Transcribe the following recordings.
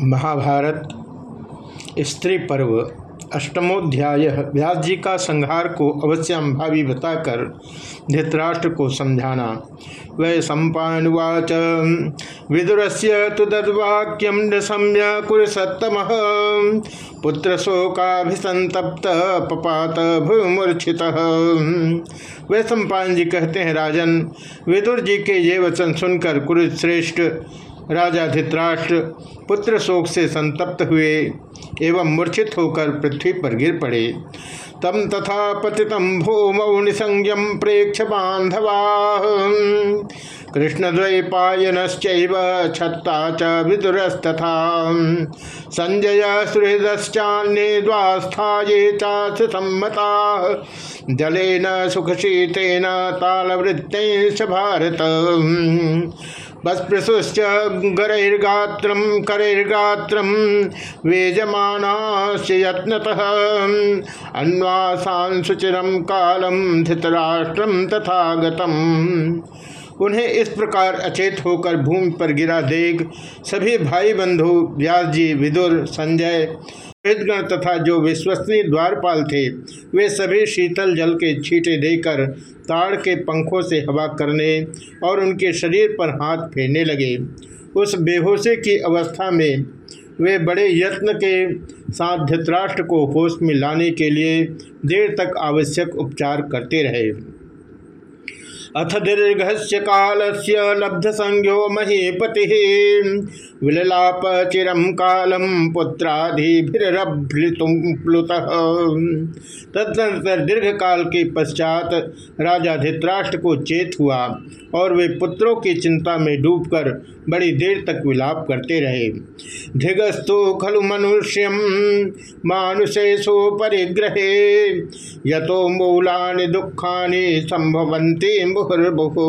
महाभारत, स्त्री पर्व, अष्टमोध्याय व्यास जी का संहार को अवश्यंभावी बताकर धृतराष्ट्र को समझाना। वै सम्पावाच विदुर से तो तद्वाक्यम न सम्य कुरसत्तम पुत्र शोकाभिसंतप्त पपात भूमूर्छित। वै सम्पान जी कहते हैं, राजन विदुर जी के ये वचन सुनकर कुरुश्रेष्ठ राजा धित्राष्ट्र पुत्र शोक से संतप्त हुए एवं मूर्छित होकर पृथ्वी पर गिर पड़े। तम तथा पतितम भूमौ निसंयम प्रेक्ष बांधवा। कृष्णद्वैपायनश्चैव छत्ता च विदुरस्तथा। संजय सुहृदश्चान्ये द्वास्थाये चाथ सम्मता। जलेन सुखशीतेन तालवृत्तेश भारत। बस्पृशुश्च गरैर्गात्रम करैर्गात्रम वेजमानाश्च यत्नतः। अन्वासांसुचिरम कालम धृतराष्ट्रम तथा गतम उन्हें इस प्रकार अचेत होकर भूमि पर गिरा देख सभी भाई बंधु व्यास जी विदुर, संजय वेदगण तथा जो विश्वसनीय द्वारपाल थे, वे सभी शीतल जल के छींटे देकर ताड़ के पंखों से हवा करने और उनके शरीर पर हाथ फेरने लगे। उस बेहोशी की अवस्था में वे बड़े यत्न के साथ धृतराष्ट्र को होश में लाने के लिए देर तक आवश्यक उपचार करते रहे। अथ दीर्घ से काल से लब्ध संज्ञो महीपति। विललाप चिरम कालम पुत्राधिभिप्लुत तदनंतर दीर्घ काल के पश्चात राजा धित्राष्ट्र को चेत हुआ और वे पुत्रों की चिंता में डूबकर बड़ी देर तक विलाप करते रहे। धिगस्तु खलु मनुष्यम मानुषेशु परिग्रहे। यतो मूला दुखानि संभवंती मुहुर्बुहु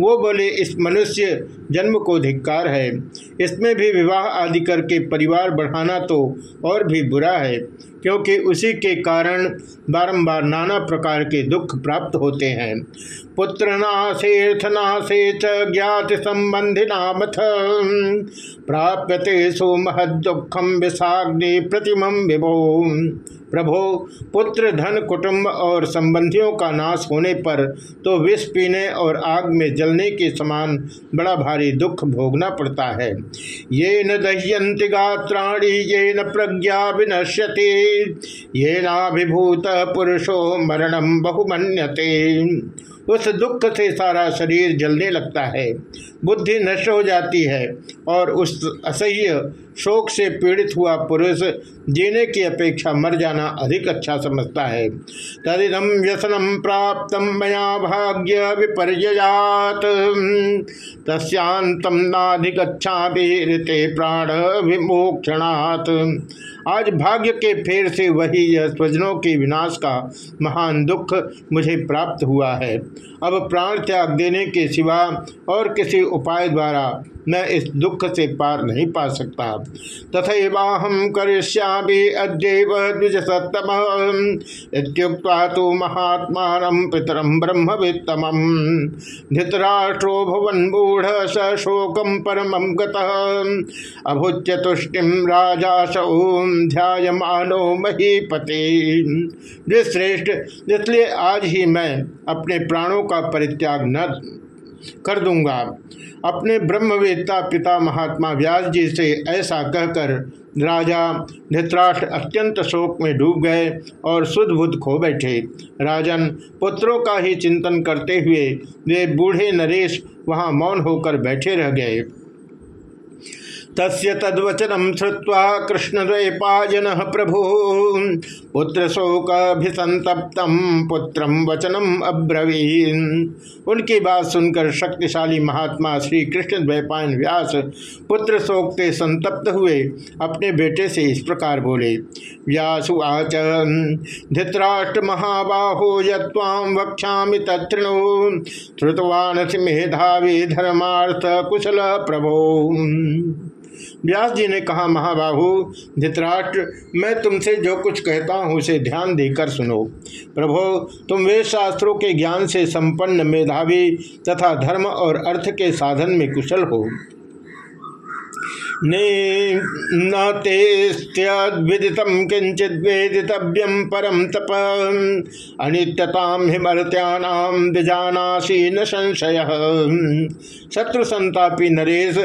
वो बोले इस मनुष्य जन्म को धिक्कार है। इसमें भी विवाह आदि करके परिवार बढ़ाना तो और भी बुरा है, क्योंकि उसी के कारण बारंबार नाना प्रकार के दुख प्राप्त होते हैं। पुत्र नाशेर्थनाशे च ज्ञात संबंधी नामथ। प्राप्यते सो महद दुखम विषाग्नि प्रतिम विभो। प्रभो, पुत्र, धन, कुटुंब और संबंधियों का नाश होने पर तो विष पीने और आग में जलने के समान बड़ा दुख भोगना पड़ता है। ये न दह्यंति गात्राणी, ये न प्रज्ञा विनश्यति, ये नाभिभूत पुरुषो मरणम बहुमन्यते। उस दुख से सारा शरीर जलने लगता है। बुद्धि नष्ट हो जाती है और उस असह्य शोक से पीड़ित हुआ पुरुष जीने की अपेक्षा मर जाना अधिक अच्छा समझता है। तदिदम व्यसनम प्राप्त मया भाग्य विपर्यात तस्यांतम नाधिगछा भी प्राण विमोक्षणात्। आज भाग्य के फेर से वही यह स्वजनों के विनाश का महान दुख मुझे प्राप्त हुआ है। अब प्राण त्याग देने के सिवा और किसी उपाय द्वारा मैं इस दुख से पार नहीं पा सकता। तथैवाहम करिष्यामि तो महात्मा पितरम ब्रह्म वित्तम धृतराष्ट्रो भवन मूढ़ स शोकम परम अभुच्यतुष्टिम राजा सौम ध्यायमानो महीपति। श्रेष्ठ इसलिए आज ही मैं अपने प्राणों का परित्याग न कर दूँगा। अपने ब्रह्मवेत्ता पिता महात्मा व्यास जी से ऐसा कहकर राजा धृतराष्ट्र अत्यंत शोक में डूब गए और बुद्ध खो बैठे। राजन पुत्रों का ही चिंतन करते हुए वे बूढ़े नरेश वहाँ मौन होकर बैठे रह गए। तस्य तद्वचनम श्रुवा कृष्णद्वैपायन प्रभु। पुत्र शोकभिसंतप्तम पुत्रम वचनम अब्रवीन। उनकी बात सुनकर शक्तिशाली महात्मा श्री कृष्ण द्वैपायन व्यास पुत्र शोक से संतप्त हुए, अपने बेटे से इस प्रकार बोले व्यासुवाच धृतराष्ट्र महाबाहो यम वक्षा तृणु श्रुतवान मेधावी धर्मार्थ कुशल प्रभो। व्यास जी ने कहा, महाबाहु, धित्राष्ट्र, मैं तुमसे जो कुछ कहता हूँ, उसे ध्यान देकर सुनो। प्रभो, तुम वेद शास्त्रों के ज्ञान से संपन्न मेधावी तथा धर्म और अर्थ के साधन में कुशल हो। न तेस्त्यद्विदित किंचित वेदितव्यम परम तप। अनित्यताम हिमरत्यानाम विजानासी न संशय। शत्रु संतापी नरेश,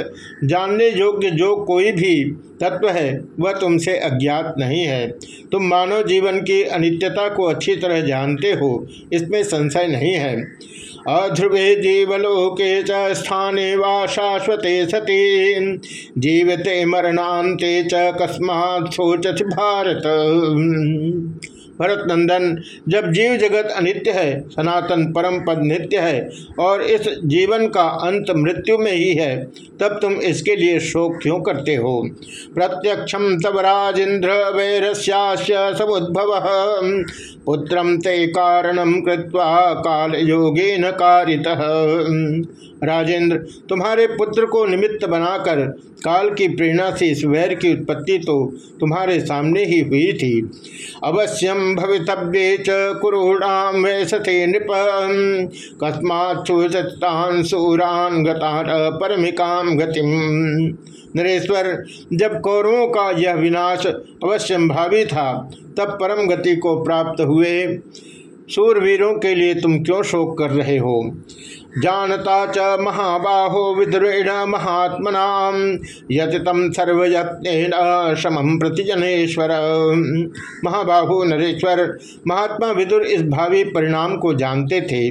जानने योग्य जो कोई भी तत्व है, वह तुमसे अज्ञात नहीं है। तुम मानव जीवन की अनित्यता को अच्छी तरह जानते हो, इसमें संशय नहीं है। अध्रुवे जीवलोके च स्थाने वा शाश्वते सती जीवते मरणांते च कस्मात् भारत भरत। नंदन जब जीव जगत अनित्य है, सनातन परम पद नित्य है, और इस जीवन का अंत मृत्यु में ही है, तब तुम इसके लिए शोक क्यों करते हो? प्रत्यक्षम तब राजेन्द्र वैरस्यास्य समुद्भव। पुत्रम ते कारणम कृत्वा काल योगेन कारित। राजेंद्र, तुम्हारे पुत्र को निमित्त बनाकर काल की प्रेरणा से इस वैर की उत्पत्ति तो तुम्हारे सामने ही हुई थी। अवश्यम भवितव्य च कुरूणाम वैसथे नृप। कस्मात्तान सूरान गतान परमिकाम गतिम। नरेश्वर, जब कौरवों का यह विनाश अवश्य भावी था, तब परम गति को प्राप्त हुए। सूरवीरों के लिए तुम क्यों शोक कर रहे हो? जानता च महाबाहो विद्रेण महात्मना यतितम सर्वयत्न समम प्रतिजनेश्वर महाबाहु नरेश्वर, महात्मा विदुर इस भावी परिणाम को जानते थे,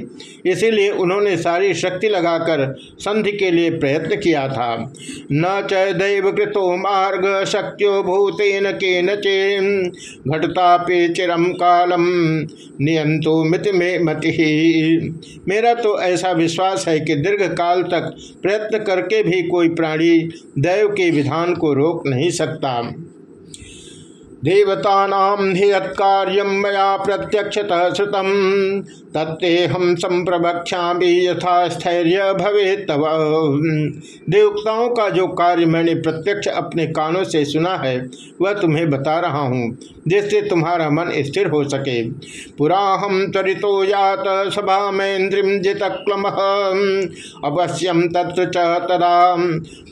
इसीलिए उन्होंने सारी शक्ति लगाकर संधि के लिए प्रयत्न किया था। न च दैव कृतो मार्ग शक्यो भूतेन के नचे घटता पे चिरम कालम नियंतो मिति में मति। मेरा तो ऐसा है कि दीर्घ काल तक प्रयत्न करके भी कोई प्राणी दैव के विधान को रोक नहीं सकता। देवता प्रत्यक्षतः श्रुतम। तत्ते हम संप्रभक्षा यथा स्थैर्य भवे तव। देवताओं का जो कार्य मैंने प्रत्यक्ष अपने कानों से सुना है, वह तुम्हें बता रहा हूँ, जिससे तुम्हारा मन स्थिर हो सके। पुरा हम त्वरितो यात सभा में इंद्रिम जित क्लम अवश्यम तत्र तदा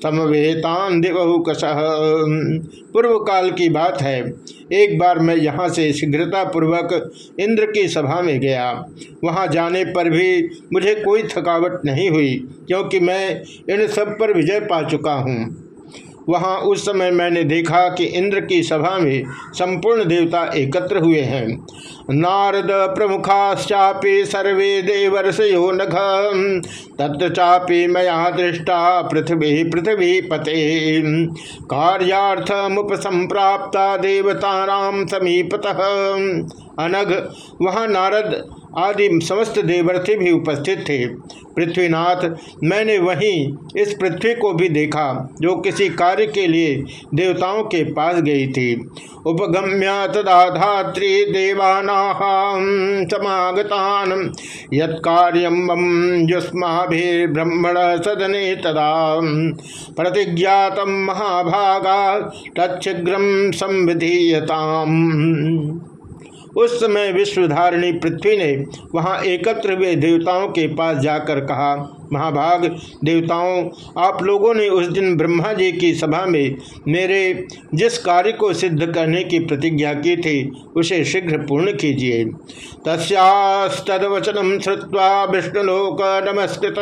समवेतान दिवहुकश पूर्व काल की बात है। एक बार मैं यहाँ से शीघ्रतापूर्वक इंद्र की सभा में गया। वहाँ जाने पर भी मुझे कोई थकावट नहीं हुई, क्योंकि मैं इन सब पर विजय पा चुका हूँ। वहाँ उस समय मैंने देखा कि इंद्र की सभा में संपूर्ण देवता एकत्र हुए हैं। नारद प्रमुखाश्चापि सर्वे देवर्षयो नघ तत्र चापि मया दृष्टा पृथ्वी पृथ्वी पते। कार्यार्थ मुपसंप्राप्ता देवताराम समीपतः। अनघ, वहाँ नारद आदि समस्त देवर्षि भी उपस्थित थे। पृथ्वीनाथ, मैंने वहीं इस पृथ्वी को भी देखा, जो किसी कार्य के लिए देवताओं के पास गई थी। उपगम्य तदा धात्री देवानाम समागतान यत्कार्यम युष्माभिर्ब्रह्मण सदने तदा। प्रतिज्ञात महाभागा तच्छिग्रम संविधीयताम। उस समय विश्वधारिणी पृथ्वी ने वहाँ एकत्र हुए देवताओं के पास जाकर कहा महाभाग। देवताओं, आप लोगों ने उस दिन ब्रह्मा जी की सभा में मेरे जिस कार्य को सिद्ध करने की प्रतिज्ञा की थी, उसे शीघ्र पूर्ण कीजिए। तस्वचनम श्रुवा विष्णुलोक नमस्कृत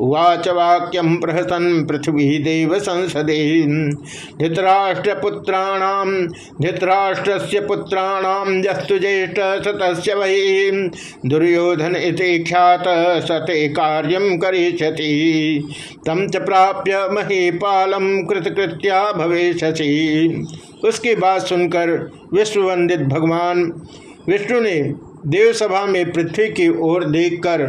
उवाच वाक्यम प्रहसन पृथ्वी देव संसदे। धृतराष्ट्रपुत्राणाम धृतराष्ट्र से पुत्राणाम यस्तु ज्येष्ठ सतस्य वही दुर्योधन इति ख्यात सते कार्य कार्यम करिष्यति। तम च प्राप्य महीपालम कृतकृत्या भवेशि उसकी बात सुनकर विश्ववंदित भगवान विष्णु ने देवसभा में पृथ्वी की ओर देखकर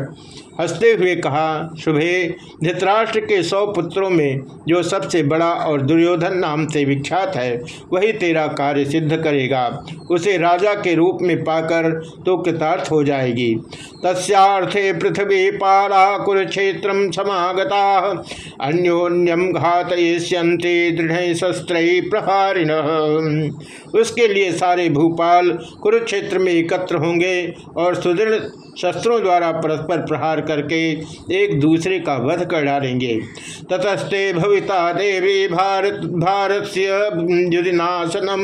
हँसते हुए कहा, शुभे, धृतराष्ट्र के सौ पुत्रों में जो सबसे बड़ा और दुर्योधन नाम से विख्यात है, वही तेरा कार्य सिद्ध करेगा। उसे राजा के रूप में पाकर तो कृतार्थ हो जाएगी। तस्थे पृथ्वी पाला कुरुक्षेत्र समागता अन्योन्यम घात दृढ़ शस्त्र प्रहारिण। उसके लिए सारे भूपाल कुरुक्षेत्र में एकत्र होंगे और सुदृढ़ शस्त्रों द्वारा परस्पर प्रहार करके एक दूसरे का वध कर डालेंगे। ततस्ते भविता देवी भारत भारत से युदिनाशनम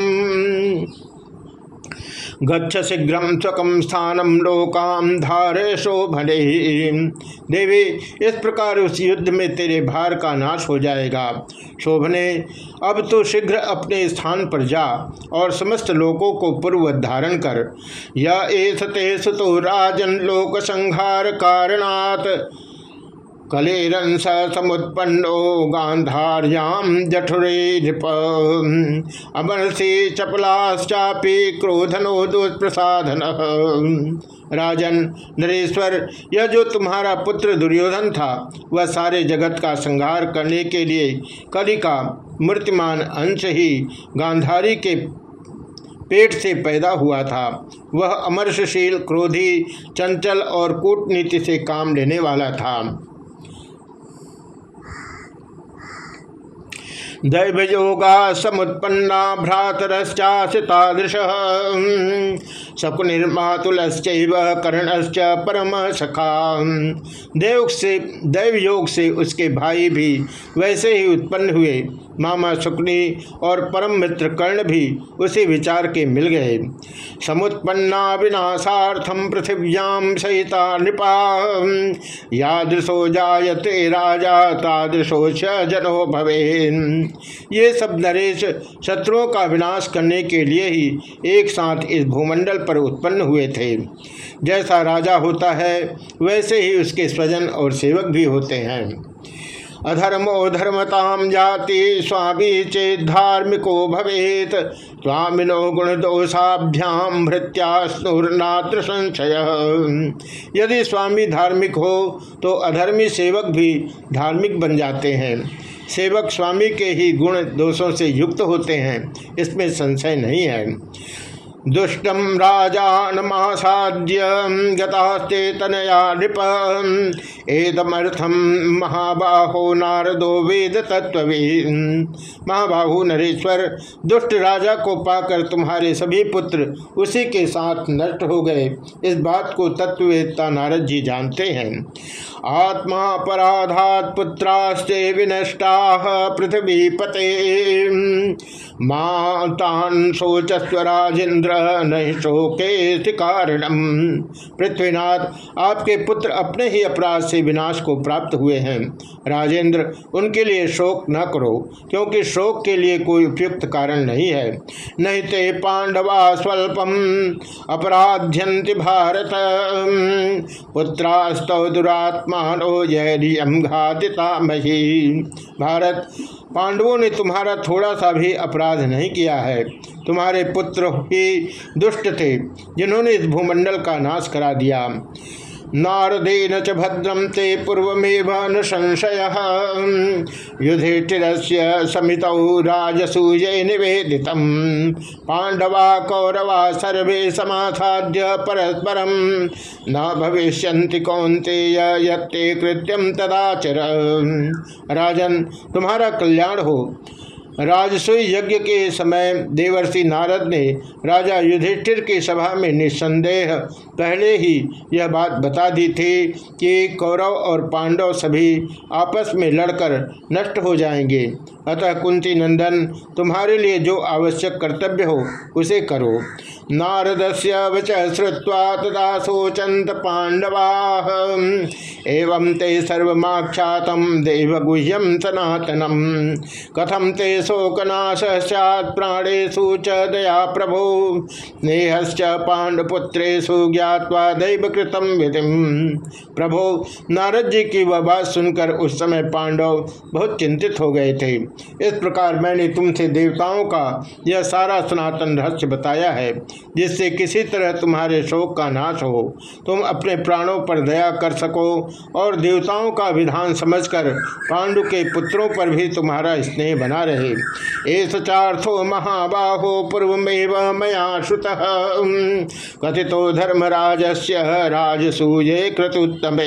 गच्छ शीघ्र स्वकम स्थानम लोकाम धारे शोभने देवी, इस प्रकार उस युद्ध में तेरे भार का नाश हो जाएगा। शोभने, अब तो शीघ्र अपने स्थान पर जा और समस्त लोगों को पूर्व धारण कर। या एस तेस तो राजन लोक संहार कारणात कलेरंस समुत्पन्नो गांधार्याम जठुरे अमरसी चपलाश्चापी क्रोधनो दुष्प्रसाधन। राजन नरेश्वर यह जो तुम्हारा पुत्र दुर्योधन था। वह सारे जगत का संहार करने के लिए कलि का मूर्तिमान अंश ही गांधारी के पेट से पैदा हुआ था। वह अमर्षशील, क्रोधी, चंचल और कूटनीति से काम लेने वाला था। दैवयोगा समुत्पन्ना भ्रातरश्चाशितादृश शकुनिर्मातुलश्च कर्णश्च परम सखा देव से दैव योग से उसके भाई भी वैसे ही उत्पन्न हुए। मामा शुक्नी और परम मित्र कर्ण भी उसी विचार के मिल गए। समुत्पन्ना विनाशार्थम पृथिव्याम सहिता नृपा। यादृशो जायते राजा, तादृशो जनो भवे ये सब नरेश शत्रुओं का विनाश करने के लिए ही एक साथ इस भूमंडल पर उत्पन्न हुए थे। जैसा राजा होता है, वैसे ही उसके स्वजन और सेवक भी होते हैं। अधर्मो धर्मताम जाति स्वामी चेत धार्मिको भवेत। स्वामिनो गुण दोषाभ्याम भृत्यास्नुर्नात्र संशय। यदि स्वामी धार्मिक हो तो अधर्मी सेवक भी धार्मिक बन जाते हैं। सेवक स्वामी के ही गुण दोषों से युक्त होते हैं, इसमें संशय नहीं है। दुष्टम राजानमासाद्य गतास्ते तनया नृप। एदमर्थम महाबाहो नारदो वेद तत्ववेद महाबाहु नरेश्वर, दुष्ट राजा को पाकर तुम्हारे सभी पुत्र उसी के साथ नष्ट हो गए। इस बात को तत्ववेदता नारद जी जानते हैं। आत्मा पराधात पुत्रास्ते विनष्टा पृथ्वी पते। मातान शोचस्व राजेन्द्र नहीं शोके कारणम। पृथ्वीनाथ, आपके पुत्र अपने ही अपराध से विनाश को प्राप्त हुए हैं। राजेंद्र उनके लिए शोक न करो, क्योंकि शोक के लिए कोई उपयुक्त कारण नहीं है। नहीं ते पांडवा स्वल्पम अपराध्यंति भारत। पुत्रास्तव दुरात्मानो जयम घातिता मही भारत, पांडवों ने तुम्हारा थोड़ा सा भी अपराध नहीं किया है। तुम्हारे पुत्र ही दुष्ट थे, जिन्होंने इस भूमंडल का नाश करा दिया। नारदेन च भद्रम ते पूर्वमेव न संशय। युधिष्ठिर समित राजसूय निवेदित। पांडवा कौरवा सर्वे समासाद्य परस्परम न भविष्य कौंते ये कृत्यम तदाचर। राजन, तुम्हारा कल्याण हो। राजसुई यज्ञ के समय देवर्षि नारद ने राजा युधिष्ठिर की सभा में निस्संदेह पहले ही यह बात बता दी थी कि कौरव और पांडव सभी आपस में लड़कर नष्ट हो जाएँगे। अतः कुंती नंदन, तुम्हारे लिए जो आवश्यक कर्तव्य हो, उसे करो। नारद से वच श्रुवा तदा सोचंत पांडवा। एवं ते सर्वख्यात देवगुह्यम सनातनम कथम ते शोकनाश प्राणेशु च दया प्रभो। स्नेहश्च पांडपुत्रेशु ज्ञावा दैव कृतम विधि प्रभो नारद जी की वह बात सुनकर उस समय पांडव बहुत चिंतित हो गए थे। इस प्रकार मैंने तुमसे देवताओं का यह सारा सनातन रहस्य बताया है, जिससे किसी तरह तुम्हारे शोक का नाश हो। तुम अपने प्राणों पर दया कर सको और देवताओं का विधान समझकर पांडु के पुत्रों पर भी तुम्हारा स्नेह बना रहे। महाबाहो पूर्वमेव मया श्रुत। कथितो धर्मराज से राजसूय कृतुत्तम।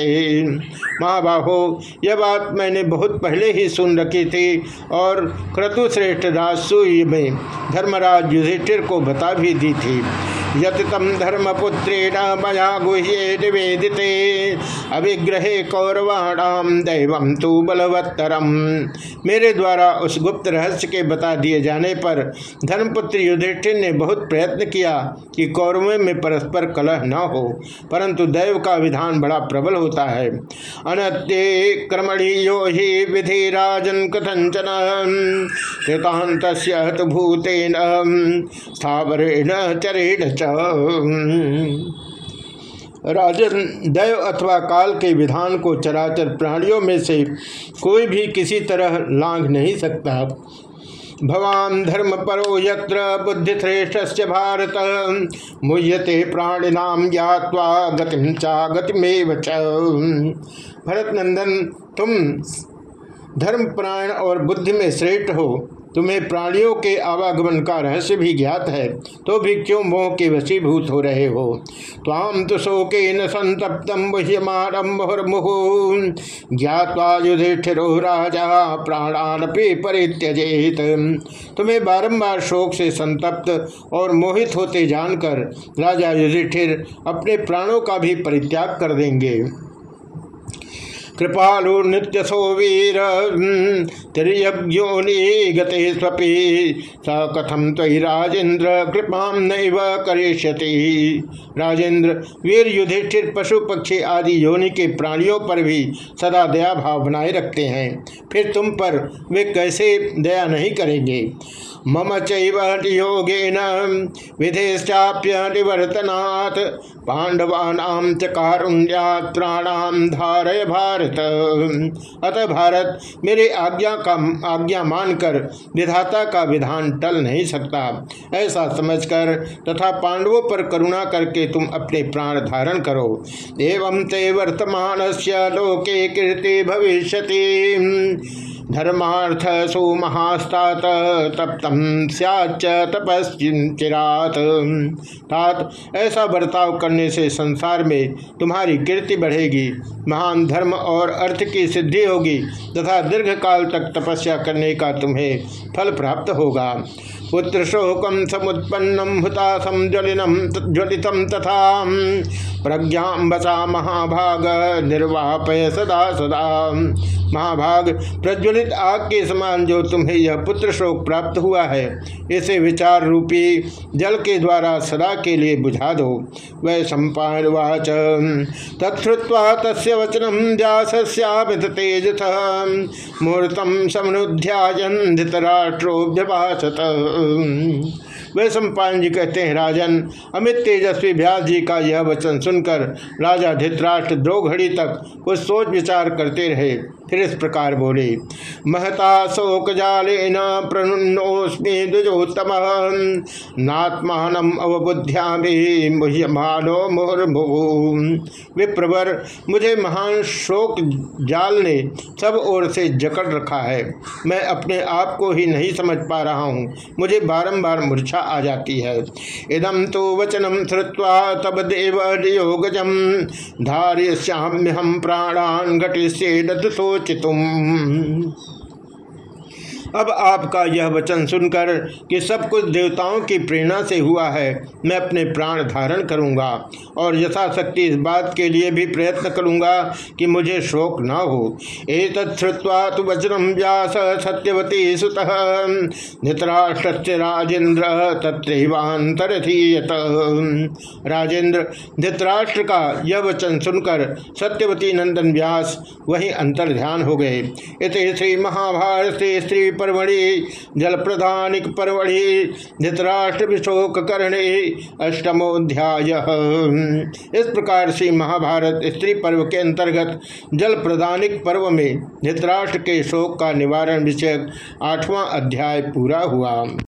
महाबाहो, यह बात मैंने बहुत पहले ही सुन रखी थी और क्रतुश्रेष्ठ राजसूय में धर्मराज युधिष्ठिर को बता भी दी थी। यतितम धर्मपुत्रेण मया गुह्ये निवेदिते अभिग्रहे कौरवाणाम दैव तो बलवत्तरम मेरे द्वारा उस गुप्त रहस्य के बता दिए जाने पर धर्मपुत्र युधिष्ठिर ने बहुत प्रयत्न किया कि कौरवों में परस्पर कलह न हो, परंतु दैव का विधान बड़ा प्रबल होता है। अनत्ये क्रमणी यो ही विधि राजन कथंचन कृतांत भूतेन स्थावरेण चरेण राजन दैव अथवा काल के विधान को चराचर प्राणियों में से कोई भी किसी तरह लांघ नहीं सकता। भवान धर्म परो यत्र बुद्धिश्रेष्ठ भारत, मुह्यते प्राणिनाम ज्ञावा गतिम चा भरत नंदन तुम धर्म, प्राण और बुद्धि में श्रेष्ठ हो। तुम्हें प्राणियों के आवागमन का रहस्य भी ज्ञात है तो भी क्यों मोह के वशीभूत हो रहे हो? ताम तो शोके न संतप्तम मुहुर्मुहु। ज्ञावा युधिष्ठिरो राजा प्राणानपि परित्यजेत। तुम्हें बारंबार शोक से संतप्त और मोहित होते जानकर राजा युधिष्ठिर अपने प्राणों का भी परित्याग कर देंगे। कृपालु नित्य सो वीर। तिरयोनि गते स्वपी। स कथम तय राजेंद्र कृपा नैव करिष्यति। राजेंद्र वीर युधिष्ठिर पशु पक्षी आदि योनि के प्राणियों पर भी सदा दया भाव बनाए रखते हैं। फिर तुम पर वे कैसे दया नहीं करेंगे? मम चोगेन विधेश्चाप्य निवर्तनात् पांडवानाम धारय भारत। अतः भारत, मेरे आज्ञा का आज्ञा मानकर विधाता का विधान टल नहीं सकता। ऐसा समझकर तथा पांडवों पर करुणा करके तुम अपने प्राण धारण करो। एवं ते वर्तमान से लोके कीर्ति भविष्य धर्मार्थ सो महास्तात तप्तम सच तपस्चिरात तात, ऐसा बर्ताव करने से संसार में तुम्हारी कीर्ति बढ़ेगी, महान धर्म और अर्थ की सिद्धि होगी, तथा दीर्घ काल तक तपस्या करने का तुम्हें फल प्राप्त होगा। पुत्र शोकम समुत्पन्नम हुतासम ज्वलिनम ज्वलितम तथा, प्रज्ञा बसा महाभाग निर्वापय सदा सदा। महाभाग प्रज्वलित आग के समान जो तुम्हें यह पुत्र शोक प्राप्त हुआ है, इसे विचार रूपी जल के द्वारा सदा के लिए बुझा दो। वह सम्पावाच तत्वा तस्य वचनम व्यास तेज मुहूर्तम समनुध्यायन धृतराष्ट्रोभ्यभाषत वे सम्पान जी कहते हैं, राजन, अमित तेजस्वी व्यास जी का यह वचन सुनकर राजा धित्राष्ट्र दो घड़ी तक कुछ सोच विचार करते रहे। फिर इस प्रकार बोले, महता शोक जाले न प्रणुन्नोस्मी द्विजोत्तम। नात्मान अवबुद्ध्या विप्रवर, मुझे महान शोक जाल ने सब ओर से जकड़ रखा है। मैं अपने आप को ही नहीं समझ पा रहा हूँ। मुझे बारंबार मूर्छा आ जाती है। इदम तो वचनम श्रुवा तब देव योगजम धार्य श्याम्य हम प्राणान घटिष्य सोच तुम अब आपका यह वचन सुनकर कि सब कुछ देवताओं की प्रेरणा से हुआ है, मैं अपने प्राण धारण करूँगा और यथाशक्ति इस बात के लिए भी प्रयत्न करूँगा कि मुझे शोक न हो। एक श्रुवा तो वचनम व्यास सत्यवती सुत। धृतराष्ट्र राजेंद्र तत्रैवांतरथीयत राजेंद्र धृतराष्ट्र का यह वचन सुनकर सत्यवती नंदन व्यास वही अंतर ध्यान हो गए। इत श्री महाभारत स्त्री पर्वणि जल प्रधानिक पर्वणि धृतराष्ट्र विशोक करणे अष्टमोध्याय इस प्रकार से महाभारत स्त्री पर्व के अंतर्गत जल प्रधानिक पर्व में धृतराष्ट्र के शोक का निवारण विषय आठवां अध्याय पूरा हुआ।